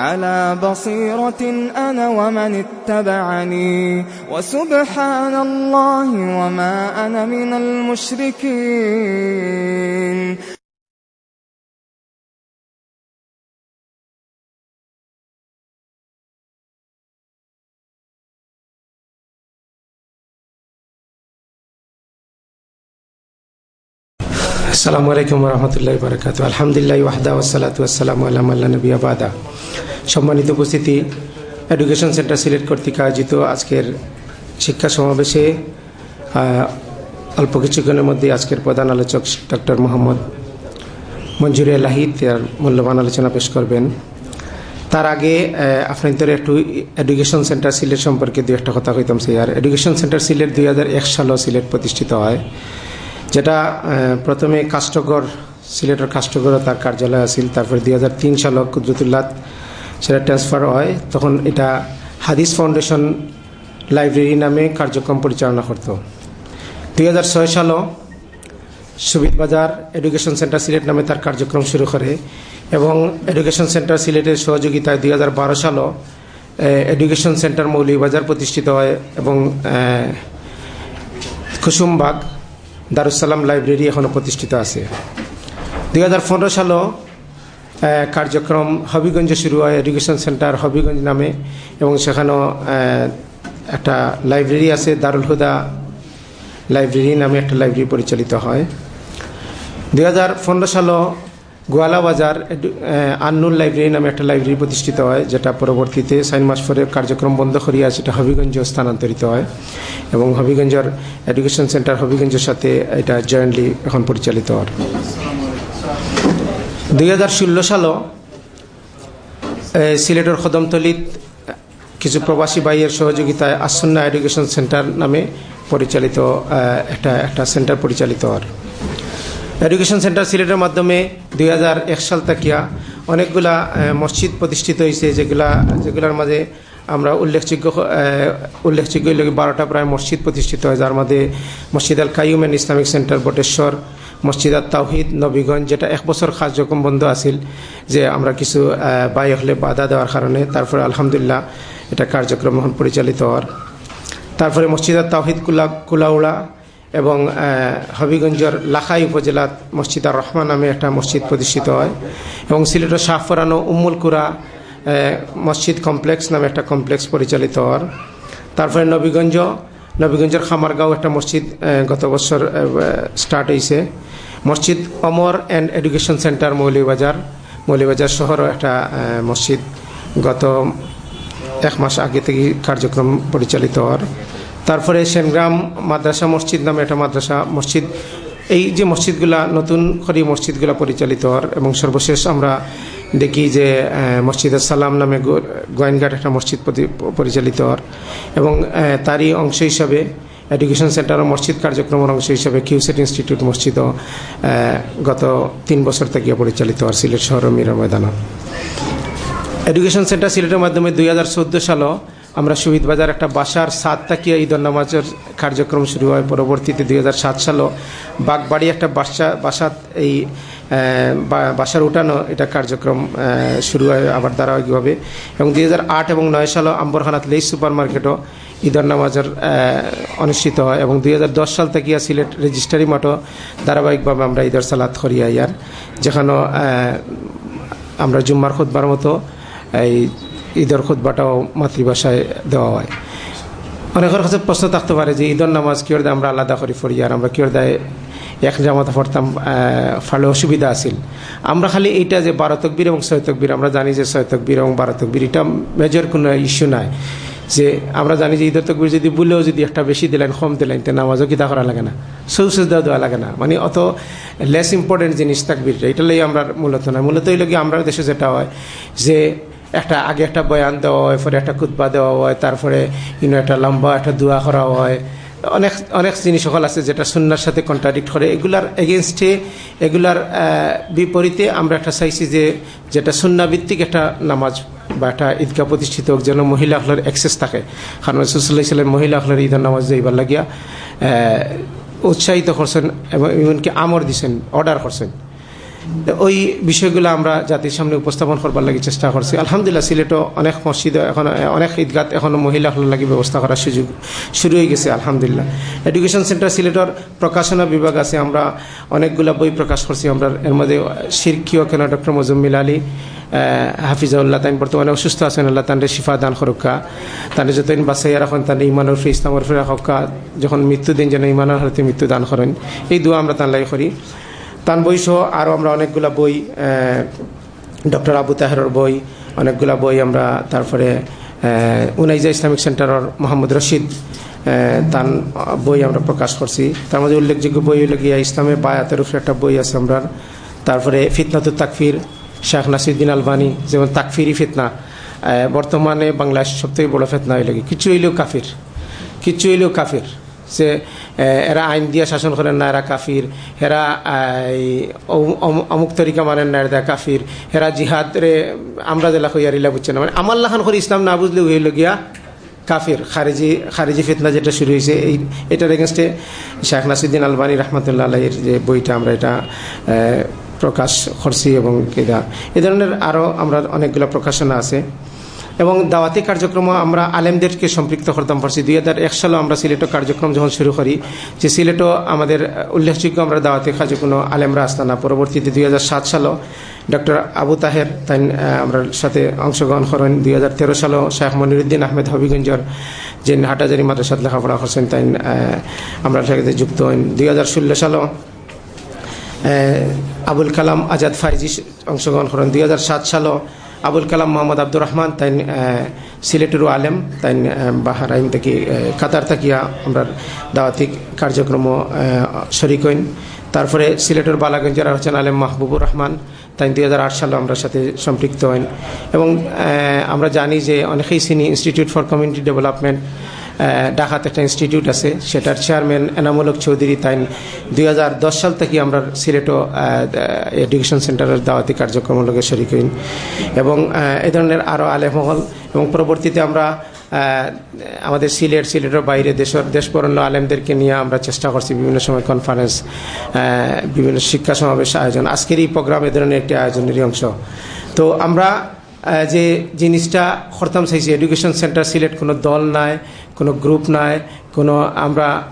على بصيرة أنا ومن اتبعني. وسبحان الله وما أنا من المشركين. السلام عليكم ورحمة الله وبركاته. الحمد لله وحده والصلاة والسلام على من لا نبي بعده. সম্মানিত উপস্থিতি education centre Sylhet কর্তৃক আয়োজিত আজকের শিক্ষা সমাবেশে অল্প কিছুক্ষণের মধ্যে আজকের প্রধান আলোচক ডক্টর মোহাম্মদ মঞ্জুরে লাহিদ, তার মূল্যবান আলোচনা পেশ করবেন। তার আগে আপনাদের একটু এডুকেশন সেন্টার সিলেট সম্পর্কে দু একটা কথা কইতাম সেই আর এডুকেশন সেন্টার সিলেট দুই হাজার এক সালও সিলেট প্রতিষ্ঠিত হয়, যেটা প্রথমে কাষ্টগড় সিলেটের কাষ্টগড় তার কার্যালয় আছিল, তারপরে দুই হাজার তিন সালত কুদরতুল্লাহ সেটা ট্রান্সফার হয়, তখন এটা হাদিস ফাউন্ডেশন লাইব্রেরি নামে কার্যক্রম পরিচালনা করত। দুই হাজার ছয় সালও সুবিদ বাজার এডুকেশন সেন্টার সিলেট নামে তার কার্যক্রম শুরু করে এবং এডুকেশন সেন্টার সিলেটের সহযোগিতায় দুই হাজার বারো সালও এডুকেশন সেন্টার মৌলিবাজার প্রতিষ্ঠিত হয় এবং কুসুমবাগ দারুসালাম লাইব্রেরি এখনও প্রতিষ্ঠিত আছে। দুই হাজার পনেরো সালও কার্যক্রম হবিগঞ্জে শুরু হয় এডুকেশন সেন্টার হবিগঞ্জ নামে এবং সেখানেও একটা লাইব্রেরি আছে দারুল হুদা লাইব্রেরি নামে একটা লাইব্রেরি পরিচালিত হয়। দুই হাজার পনেরো সালও গোয়ালা বাজার এডু- লাইব্রেরি নামে একটা লাইব্রেরি প্রতিষ্ঠিত হয়, যেটা পরবর্তীতে সাইন মাস পরে কার্যক্রম বন্ধ করিয়া সেটা হবিগঞ্জ স্থানান্তরিত হয় এবং হবিগঞ্জের এডুকেশন সেন্টার হবিগঞ্জের সাথে এটা জয়েন্টলি এখন পরিচালিত হয়। দুই হাজার সিলেটের খদমতলিত কিছু প্রবাসী ভাইয়ের সহযোগিতায় আসন্না এডুকেশন সেন্টার নামে পরিচালিত একটা একটা সেন্টার পরিচালিত হওয়ার এডুকেশন সেন্টার সিলেটের মাধ্যমে দুই হাজার এক সাল তাকিয়া অনেকগুলা মসজিদ প্রতিষ্ঠিত হয়েছে যেগুলা, যেগুলার মাঝে আমরা উল্লেখযোগ্য উল্লেখযোগ্য বারোটা প্রায় মসজিদ প্রতিষ্ঠিত হয়, যার মধ্যে Masjid Al Qaim and Islamic center Boteshwar, Masjid Al Tawhid, Nabiganj, যেটা এক বছর কার্যক্রম বন্ধ আছিল, যে আমরা কিছু বাই হলে বাধা দেওয়ার কারণে তারপরে আলহামদুলিল্লাহ এটা কার্যক্রম এখন পরিচালিত হওয়ার। তারপরে মসজিদ আল তাওহিদ কুলা, কুলাউড়া এবং হবিগঞ্জের লাখাই উপজেলাত মসজিদ আর রহমান নামে একটা মসজিদ প্রতিষ্ঠিত হয় এবং সিলেটের শাহফরানো উম্মুল কুরা মসজিদ কমপ্লেক্স নামে একটা কমপ্লেক্স পরিচালিত হওয়ার। তারপরে নবীগঞ্জ, নবীগঞ্জের খামারগাঁও একটা মসজিদ গত বছর স্টার্ট হয়েছে Masjid Amar and education center Moulvibazar Moulvibazar শহরও একটা মসজিদ। গত এক মাস আগে থেকে কার্যক্রম পরিচালিত হওয়ার। তারপরে সেনগ্রাম মাদ্রাসা মসজিদ নামে একটা মাদ্রাসা মসজিদ। এই যে মসজিদগুলা, নতুন করে মসজিদগুলা পরিচালিত হওয়ার এবং সর্বশেষ আমরা দেখি যে মসজিদ সালাম নামে গোয়েনঘাট একটা মসজিদ পরিচালিত হওয়ার এবং তারই অংশ হিসাবে এডুকেশন সেন্টার ও মসজিদ কার্যক্রমের অংশ হিসাবে কিউসেট ইনস্টিটিউট মসজিদ গত তিন বছর থেকে পরিচালিত হওয়ার সিলেট শহর মীরা ময়দানা এডুকেশন সেন্টার সিলেটের মাধ্যমে দুই হাজার চোদ্দ সালও আমরা শহীদ বাজার একটা বাসার সাত তাকিয়া ঈদর নামাজের কার্যক্রম শুরু হয়। পরবর্তীতে দুই হাজার সাত সালও বাগবাড়ি একটা বাসা বাসাত এই বাসার উঠানো এটা কার্যক্রম শুরু হয় আবার ধারাবাহিকভাবে। এবং দুই হাজার আট এবং নয় সালও আম্বরখানাত লেই সুপার মার্কেটও ঈদর নামাজের অনুষ্ঠিত হয় এবং দুই হাজার দশ সাল থেকে সিলেট রেজিস্ট্রারি মাঠও ধারাবাহিকভাবে আমরা ঈদের সালাত করিয়া ইয়ার যেখানে আমরা জুম্মার খুদ্বার মতো এই ঈদের খুদ্বাটাও মাতৃভাষায় দেওয়া হয়। অনেকের কাছে প্রশ্ন থাকতে পারে যে ঈদের নামাজ কি করে আমরা আলাদা করি পড়ি, আর আমরা কি করে এক জামাতে পড়তাম ফালে অসুবিধা আছিল। আমরা খালি এইটা যে বারো তকবির এবং ছয় তকবির, আমরা জানি যে ছয় তকবির এবং বারো তকবির, এটা মেজর কোনো ইস্যু নাই। যে আমরা জানি যে ঈদের তকবির যদি বলেও যদি একটা বেশি দিলেন, কম দিলেন, তে নামাজও কিতা করা লাগে না? সৌসুজদা দেওয়া দেওয়া লাগে না। মানে অত লেস ইম্পর্টেন্ট জিনিস তাকবির, এটা লই আমরা মূলত না মূলত হইল কি আমরা দেশে যেটা হয় যে একটা আগে একটা বয়ান দেওয়া হয়, পরে একটা কুতবা দেওয়া হয়, তারপরে ইনো একটা লম্বা একটা দোয়া করা হয়। অনেক অনেক জিনিস সকল আছে যেটা সুন্নার সাথে কন্ট্রাডিক্ট করে। এগুলার এগেনস্টে এগুলার বিপরীতে আমরা একটা চাইছি যে, যেটা সুন্নাভিত্তিক একটা নামাজ বা একটা ঈদগাহ প্রতিষ্ঠিত হোক, যেন মহিলা হলের অ্যাক্সেস থাকে। কারণ রসুল্লাহ সাল্লাম মহিলা হলের ঈদের নামাজ যাইবার লাগিয়া উৎসাহিত করছেন এবং এমনকি আমর দিছেন অর্ডার করছেন। ওই বিষয়গুলো আমরা জাতির সামনে উপস্থাপন করবার লাগি চেষ্টা করছি। আলহামদুলিল্লাহ, সিলেটও অনেক মসজিদ, এখন, অনেক ঈদগাত এখন হল লাগি ব্যবস্থা করার সুযোগ শুরু হয়ে গেছে, আলহামদুলিল্লাহ। এডুকেশন সেন্টার সিলেটর প্রকাশনা বিভাগ আছে, আমরা অনেকগুলা বই প্রকাশ করছি, আমরা এর মধ্যে শিরকীয় কেন ডক্টর মজম্মিল আলী হাফিজাউল্লাহ তাইন বর্তমানে অসুস্থ আছেন, আল্লাহ তান্ডে শিফা দান করুকা। তান্ডে যতদিন বাসাইয়া রাখেন তান্ডে ইমানুর ফি ইসলামর ফিরা হকা যখন মৃত্যুদিন যেন ইমানের হাতে মৃত্যু দান করেন, এই দোয়া আমরা তান লাই করি। তান বই সহ আরও আমরা অনেকগুলা বই ডক্টর আবু তাহেরর বই, অনেকগুলা বই আমরা তারপরে উনাইজা ইসলামিক সেন্টারের মোহাম্মদ রশিদ তান বই আমরা প্রকাশ করছি। তার মধ্যে উল্লেখযোগ্য বই হইল গিয়া ইসলামে বায়াতের উপরে একটা বই আছে আমরা। তারপরে ফিতনাতুর তাকফির, শেখ নাসিউদ্দিন আলবানি, যেমন তাকফিরি ফিতনা। বর্তমানে বাংলাদেশ সবথেকে বড় ফেতনা হইল কিছু হইলেও কাফির। কিছু হইলেও কাফির। আহ, এরা আইন দিয়া শাসন করেন না এরা কাফির। এরা অমুক তরিকা মানেন না এরা কাফির। এরা জিহাদ রে আমরা জেলা হইয়ারিলা বুঝছে না। মানে আমার লাখান করে ইসলাম না বুঝলে হইল গিয়া কাফির। খারিজি খারিজি ফিতনা যেটা শুরু হয়েছে এই এটার এগেনস্টে শেখ নাসিদ্দিন আলবানী রহমতুল্লাহ যে বইটা আমরা এটা প্রকাশ করছি এবং কেদা এ ধরনের আরও আমরা অনেকগুলো প্রকাশনা আছে। এবং দাওয়াতি কার্যক্রম আমরা আলেমদেরকে সম্পৃক্ত করতাম পারছি। দুই হাজার এক সালে আমরা সিলেটও কার্যক্রম যখন শুরু করি, যে সিলেটও আমাদের উল্লেখযোগ্য আমরা দাওয়াতি কার্যক্রম আলেমরা আসতাম না। পরবর্তীতে দুই হাজার সাত সালও ডক্টর আবু তাহের তাই আমরা সাথে অংশগ্রহণ করেন। দুই হাজার তেরো সালও শেখ মনিরুদ্দিন আহমেদ হবিগঞ্জর যে হাটাজারি মাদ্রাসাত লেখাপড়া করছেন তাই আমরা সাথে যুক্ত হন দুই হাজার ষোলো সালও আবুল কালাম আজাদ ফাইজি অংশগ্রহণ করেন। দুই হাজার সাত সালও আবুল কালাম মোহাম্মদ আব্দুর রহমান তাই সিলেটেরও আলেম তাই বাহারাইন থেকে কাতার থাকিয়া আমরা দাওয়াতিক কার্যক্রম শরিক হইন। তারপরে সিলেটের বালাগঞ্জের হচ্ছেন আলেম মাহবুবুর রহমান তাই দুই হাজার আট সালে আমরা সাথে সম্পৃক্ত হইন। এবং আমরা জানি যে অনেকেই চিনি ইনস্টিটিউট ফর কমিউনিটি ডেভেলপমেন্ট ঢাকাতে একটা ইনস্টিটিউট আছে, সেটার চেয়ারম্যান এনামূলক চৌধুরী তাই দুই হাজার দশ সাল থেকে আমরা সিলেটও এডুকেশন সেন্টারের দাওয়াতি কার্যক্রম লোকে শরিক হইন এবং এ ধরনের আরও আলেমহল এবং পরবর্তীতে আমরা আমাদের সিলেট, সিলেটের বাইরে দেশের, দেশবরণ্য আলেমদেরকে নিয়ে আমরা চেষ্টা করছি বিভিন্ন সময় কনফারেন্স বিভিন্ন শিক্ষা সমাবেশ আয়োজন। আজকের এই প্রোগ্রাম এ ধরনের একটি আয়োজনেরই অংশ। তো আমরা যে জিনিসটা হরতাম চাইছি এডুকেশন সেন্টার সিলেট কোনো দল নাই, কোনো গ্রুপ নাই, কোনো আমরা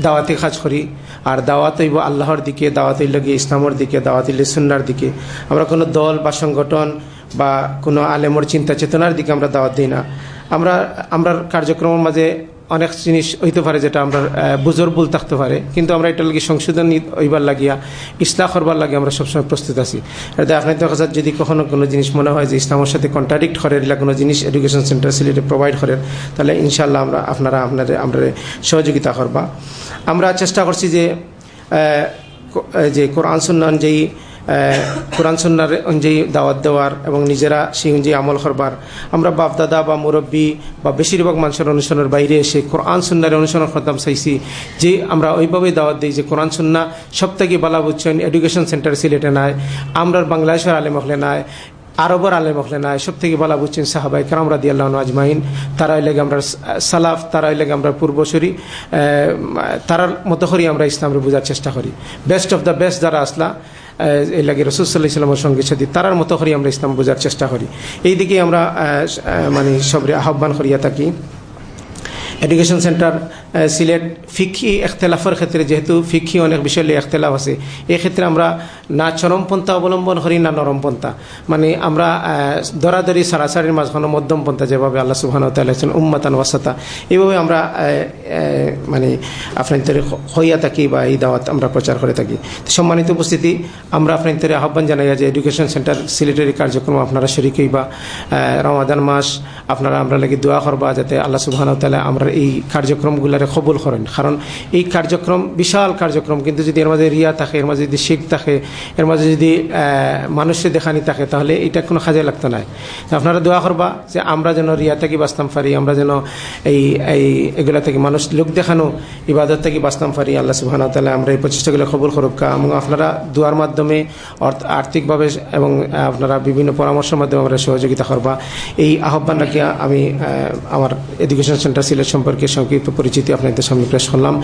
দাওয়াতে কাজ করি। আর দাওয়াত হইব আল্লাহর দিকে, দাওয়াত হইল গিয়ে ইসলামর দিকে, দাওয়াত হইলে সুন্নার দিকে। আমরা কোনো দল বা সংগঠন বা কোনো আলেমর চিন্তা চেতনার দিকে আমরা দাওয়াত দিই না। আমরা আমরা কার্যক্রমের মাঝে অনেক জিনিস হইতে পারে যেটা আমরা বুজোর ভুল থাকতে পারে। কিন্তু আমরা এটা লাগি সংশোধন হইবার লাগিয়া, ইসলাহ করবার লাগে আমরা সবসময় প্রস্তুত আছি। আপনার দেখা যায় যদি কখনো কোনো জিনিস মনে হয় যে ইসলামের সাথে কন্ট্রাডিক্ট করে, এগুলা কোনো জিনিস এডুকেশন সেন্টার সিলেটে প্রোভাইড করেন তাহলে ইনশাল্লাহ আমরা আপনারা, আপনাদের, আমরা সহযোগিতা করবা। আমরা চেষ্টা করছি যে যে কোরআন সুন্নান যেই কোরআন সুন্নার অনুযায়ী দাওয়াত দেওয়ার এবং নিজেরা সেই অনুযায়ী আমল করবার। আমরা বাপদাদা বা মুরব্বী বা বেশিরভাগ মানুষের অনুসরণের বাইরে এসে কোরআন সুন্নার অনুসরণ করতাম চাইছি যে আমরা ওইভাবেই দাওয়াত দিই যে কোরআন সুন্না থেকে বালা বুঝছেন এডুকেশন সেন্টার সিলেটে নাই আমরা বাংলাদেশের আলেম হলে নাই, আরবর আলেম হলে নাই সব থেকে বলা বুঝছেন সাহাবাই কারাম রাদি আল্লাহ আজমাইন। তারা লেগে আমরা সালাফ, তারা লেগে আমরা পূর্বসরী তারার মতো করি আমরা ইসলামের বোঝার চেষ্টা করি। বেস্ট অফ দ্য বেস্ট যারা আসলা এই লাগে রসুল্লাহ ইসলামের সঙ্গে সাথে, তারার মতো করি আমরা ইসলাম বোঝার চেষ্টা করি। এই দিকে আমরা মানে সবরে আহ্বান করিয়া থাকি। এডুকেশন সেন্টার সিলেট ফিক্ষি এখতেলাফের ক্ষেত্রে যেহেতু ফিক্ষি অনেক বিষয় নিয়ে এখতেলাফ আছে, এই ক্ষেত্রে আমরা না চরমপন্থা অবলম্বন করি, না নরমপন্থা মানে আমরা দরাদরি, সারাসারির মাঝখানে মধ্যম পন্থা যেভাবে আল্লাহ সুবহান তাল্লাহ উম্মাতান ওয়াসাতা। এইভাবে আমরা মানে আপনার হইয়া থাকি বা এই দাওয়াত আমরা প্রচার করে থাকি। সম্মানিত উপস্থিতি, আমরা আপনার আহ্বান জানাই যে এডুকেশন সেন্টার সিলেটের কার্যক্রম আপনারা শরিকই বা রমাদান মাস, আপনারা আমরা লাগি দোয়া করবা যাতে আল্লাহ সুবাহ তালা আমরা এই কার্যক্রমগুলারে কবুল করেন। কারণ এই কার্যক্রম বিশাল কার্যক্রম কিন্তু যদি এর মাঝে রিয়া থাকে এর মাঝে যদি শিখ থাকে এর মাঝে যদি আহ, মানুষের দেখানি থাকে তাহলে এটা কোনো কাজে লাগতো না। আপনারা দোয়া করবা যে আমরা যেন রিয়া থেকে বাঁচতাম পারি আমরা যেন এই এই এগুলা থেকে মানুষ লোক দেখানো ইবাদত থেকে বাঁচতাম পারি। আল্লাহ সুবাহ তালা আমরা এই প্রচেষ্টাগুলো কবুল করুক। এবং আপনারা দোয়ার মাধ্যমে আর্থিকভাবে এবং আপনারা বিভিন্ন পরামর্শের মাধ্যমে আমরা সহযোগিতা করবা। এই আহ্বান রাখি আমি আমার এডুকেশন সেন্টার সিলেট সম্পর্কে সংক্ষিপ্ত পরিচিতি আপনাদের সামনে পেশ করলাম।